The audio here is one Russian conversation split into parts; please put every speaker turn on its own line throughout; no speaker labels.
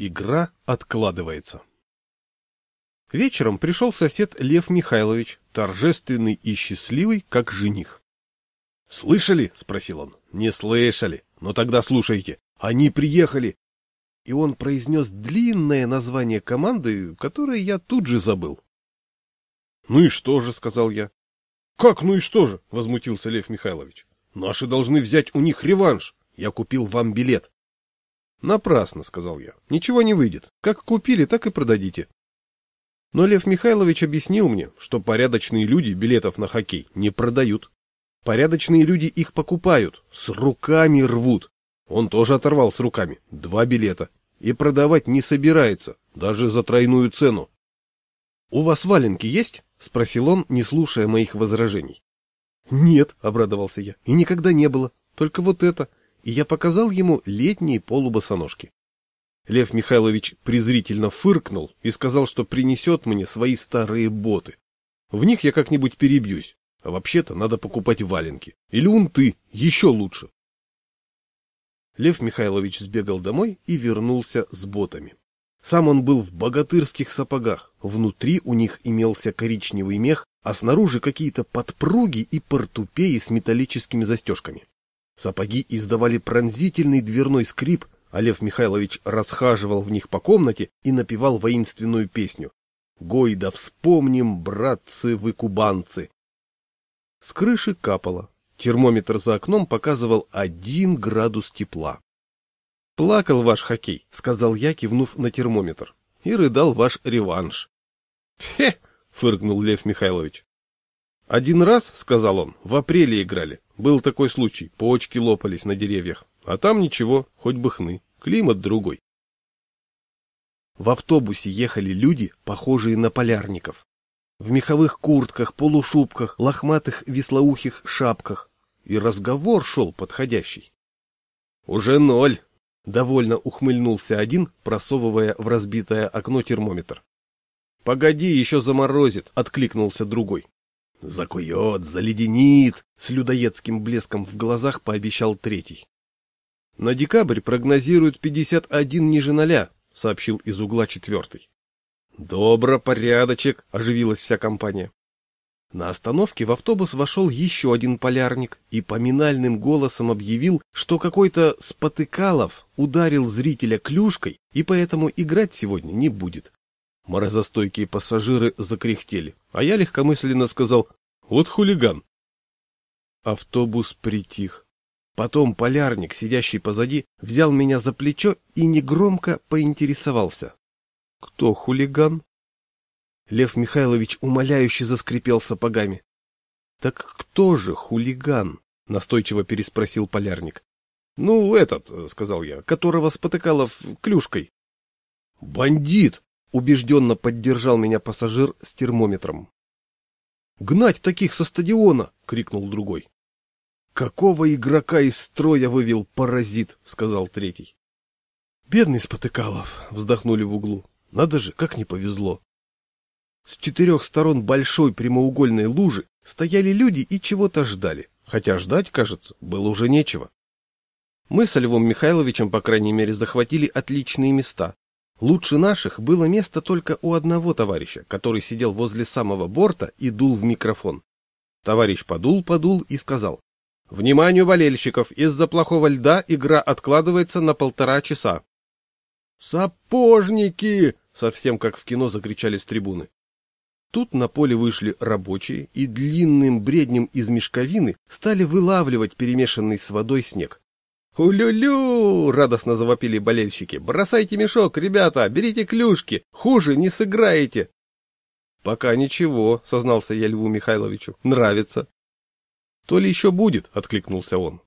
Игра откладывается. Вечером пришел сосед Лев Михайлович, торжественный и счастливый, как жених. — Слышали? — спросил он. — Не слышали. Но тогда слушайте. Они приехали. И он произнес длинное название команды, которое я тут же забыл. — Ну и что же? — сказал я. — Как ну и что же? — возмутился Лев Михайлович. — Наши должны взять у них реванш. Я купил вам билет. — Напрасно, — сказал я. — Ничего не выйдет. Как купили, так и продадите. Но Лев Михайлович объяснил мне, что порядочные люди билетов на хоккей не продают. Порядочные люди их покупают, с руками рвут. Он тоже оторвал с руками два билета и продавать не собирается, даже за тройную цену. — У вас валенки есть? — спросил он, не слушая моих возражений. — Нет, — обрадовался я, — и никогда не было. Только вот это. И я показал ему летние полубосоножки. Лев Михайлович презрительно фыркнул и сказал, что принесет мне свои старые боты. В них я как-нибудь перебьюсь, а вообще-то надо покупать валенки. Или унты, еще лучше. Лев Михайлович сбегал домой и вернулся с ботами. Сам он был в богатырских сапогах, внутри у них имелся коричневый мех, а снаружи какие-то подпруги и портупеи с металлическими застежками. Сапоги издавали пронзительный дверной скрип, а Лев Михайлович расхаживал в них по комнате и напевал воинственную песню. «Гой да вспомним, братцы вы кубанцы!» С крыши капало. Термометр за окном показывал один градус тепла. «Плакал ваш хоккей», — сказал я, кивнув на термометр. «И рыдал ваш реванш». «Фе!» — фыркнул Лев Михайлович. «Один раз, — сказал он, — в апреле играли. Был такой случай, почки лопались на деревьях. А там ничего, хоть бы хны, климат другой. В автобусе ехали люди, похожие на полярников. В меховых куртках, полушубках, лохматых веслоухих шапках. И разговор шел подходящий. «Уже ноль!» — довольно ухмыльнулся один, просовывая в разбитое окно термометр. «Погоди, еще заморозит!» — откликнулся другой. «Закует, заледенит!» — с людоедским блеском в глазах пообещал третий. На декабрь прогнозируют 51 ниже ноля, сообщил из угла четвертый. Добро, порядочек, оживилась вся компания. На остановке в автобус вошел еще один полярник и поминальным голосом объявил, что какой-то спотыкалов ударил зрителя клюшкой и поэтому играть сегодня не будет. Морозостойкие пассажиры закряхтели, а я легкомысленно сказал «Вот хулиган». Автобус притих. Потом полярник, сидящий позади, взял меня за плечо и негромко поинтересовался. — Кто хулиган? Лев Михайлович умоляюще заскрипел сапогами. — Так кто же хулиган? — настойчиво переспросил полярник. — Ну, этот, — сказал я, — которого спотыкалов клюшкой. — Бандит! — убежденно поддержал меня пассажир с термометром. — Гнать таких со стадиона! — крикнул другой. «Какого игрока из строя вывел паразит?» — сказал третий. «Бедный Спотыкалов!» — вздохнули в углу. «Надо же, как не повезло!» С четырех сторон большой прямоугольной лужи стояли люди и чего-то ждали, хотя ждать, кажется, было уже нечего. Мы с Львом Михайловичем, по крайней мере, захватили отличные места. Лучше наших было место только у одного товарища, который сидел возле самого борта и дул в микрофон. Товарищ подул-подул и сказал, Вниманию болельщиков, из-за плохого льда игра откладывается на полтора часа. «Сапожники!» — совсем как в кино закричали с трибуны. Тут на поле вышли рабочие и длинным бреднем из мешковины стали вылавливать перемешанный с водой снег. «Улю-лю!» — радостно завопили болельщики. «Бросайте мешок, ребята, берите клюшки, хуже не сыграете!» «Пока ничего», — сознался я Льву Михайловичу, — «нравится». То ли еще будет, откликнулся он.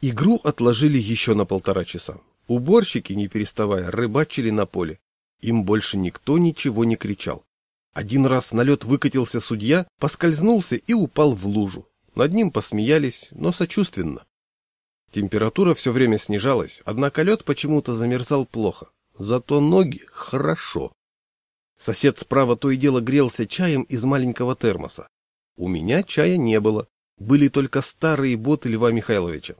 Игру отложили еще на полтора часа. Уборщики, не переставая, рыбачили на поле. Им больше никто ничего не кричал. Один раз на лед выкатился судья, поскользнулся и упал в лужу. Над ним посмеялись, но сочувственно. Температура все время снижалась, однако лед почему-то замерзал плохо. Зато ноги хорошо. Сосед справа то и дело грелся чаем из маленького термоса. У меня чая не было. Были только старые боты Льва Михайловича.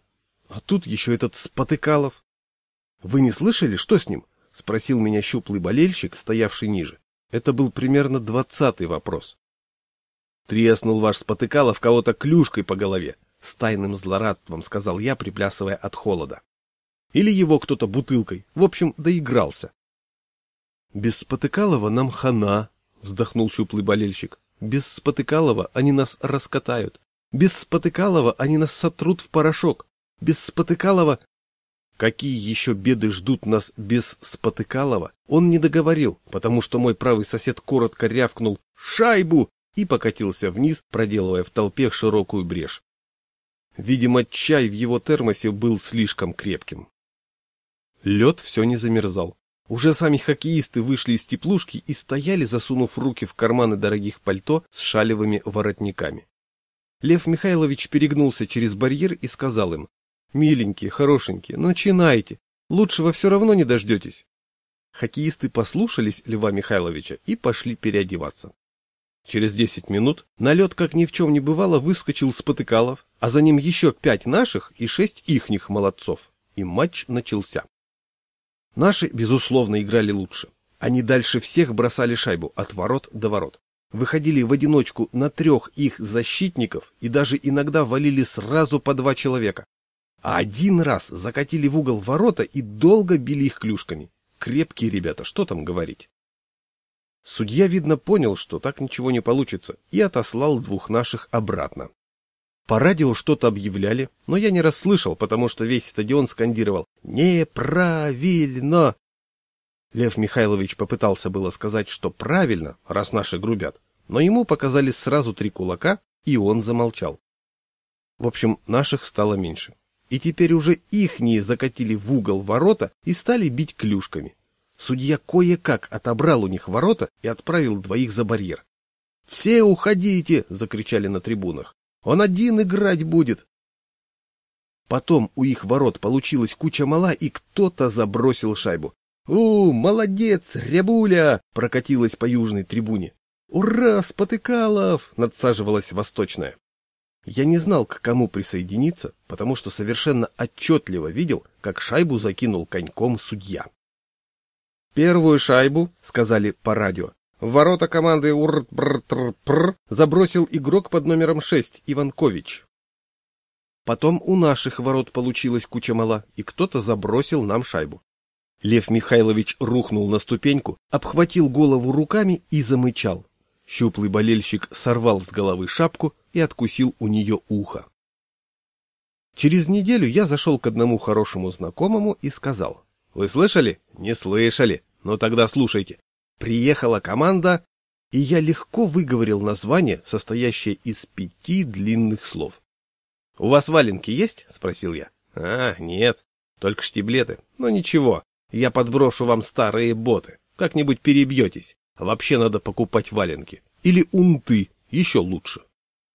А тут еще этот Спотыкалов. Вы не слышали, что с ним? спросил меня щуплый болельщик, стоявший ниже. Это был примерно двадцатый вопрос. Треснул ваш спотыкало в кого-то клюшкой по голове. С тайным злорадством, сказал я, приплясывая от холода. Или его кто-то бутылкой. В общем, доигрался. Без Спотыкалова нам хана, вздохнул щуплый болельщик. Без Спотыкалова они нас раскатают. Без Спотыкалова они нас сотрут в порошок. Без Спотыкалова... Какие еще беды ждут нас без Спотыкалова, он не договорил, потому что мой правый сосед коротко рявкнул «Шайбу!» и покатился вниз, проделывая в толпе широкую брешь. Видимо, чай в его термосе был слишком крепким. Лед все не замерзал. Уже сами хоккеисты вышли из теплушки и стояли, засунув руки в карманы дорогих пальто с шалевыми воротниками. Лев Михайлович перегнулся через барьер и сказал им, «Миленькие, хорошенькие, начинайте, лучшего все равно не дождетесь». Хоккеисты послушались Льва Михайловича и пошли переодеваться. Через десять минут на лед, как ни в чем не бывало, выскочил Спотыкалов, а за ним еще пять наших и шесть ихних молодцов. И матч начался. Наши, безусловно, играли лучше. Они дальше всех бросали шайбу от ворот до ворот. Выходили в одиночку на трех их защитников и даже иногда валили сразу по два человека. А один раз закатили в угол ворота и долго били их клюшками. Крепкие ребята, что там говорить. Судья, видно, понял, что так ничего не получится, и отослал двух наших обратно. По радио что-то объявляли, но я не расслышал, потому что весь стадион скандировал «Неправильно!». Лев Михайлович попытался было сказать, что правильно, раз наши грубят, но ему показали сразу три кулака, и он замолчал. В общем, наших стало меньше. И теперь уже ихние закатили в угол ворота и стали бить клюшками. Судья кое-как отобрал у них ворота и отправил двоих за барьер. «Все уходите!» — закричали на трибунах. «Он один играть будет!» Потом у их ворот получилась куча мала, и кто-то забросил шайбу. «У, молодец, рябуля!» — прокатилась по южной трибуне. «Ура, Спотыкалов!» — надсаживалась восточная. Я не знал, к кому присоединиться, потому что совершенно отчетливо видел, как шайбу закинул коньком судья. Первую шайбу, сказали по радио, в ворота команды ур забросил игрок под номером 6 Иванкович. Потом у наших ворот получилась куча мала, и кто-то забросил нам шайбу. Лев Михайлович рухнул на ступеньку, обхватил голову руками и замычал. Щуплый болельщик сорвал с головы шапку и откусил у нее ухо. Через неделю я зашел к одному хорошему знакомому и сказал. «Вы слышали? Не слышали. Но тогда слушайте. Приехала команда, и я легко выговорил название, состоящее из пяти длинных слов. — У вас валенки есть? — спросил я. — А, нет, только штиблеты. Но ничего, я подброшу вам старые боты. Как-нибудь перебьетесь. Вообще надо покупать валенки. Или унты, еще лучше.